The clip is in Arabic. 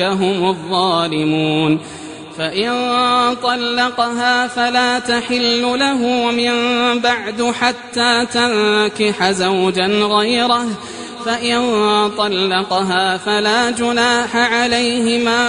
هم الظالمون. فإن طلقها فلا تحل له من بعد حتى تنكح زوجا غيره. فإن طلقها فلا جناح عليهما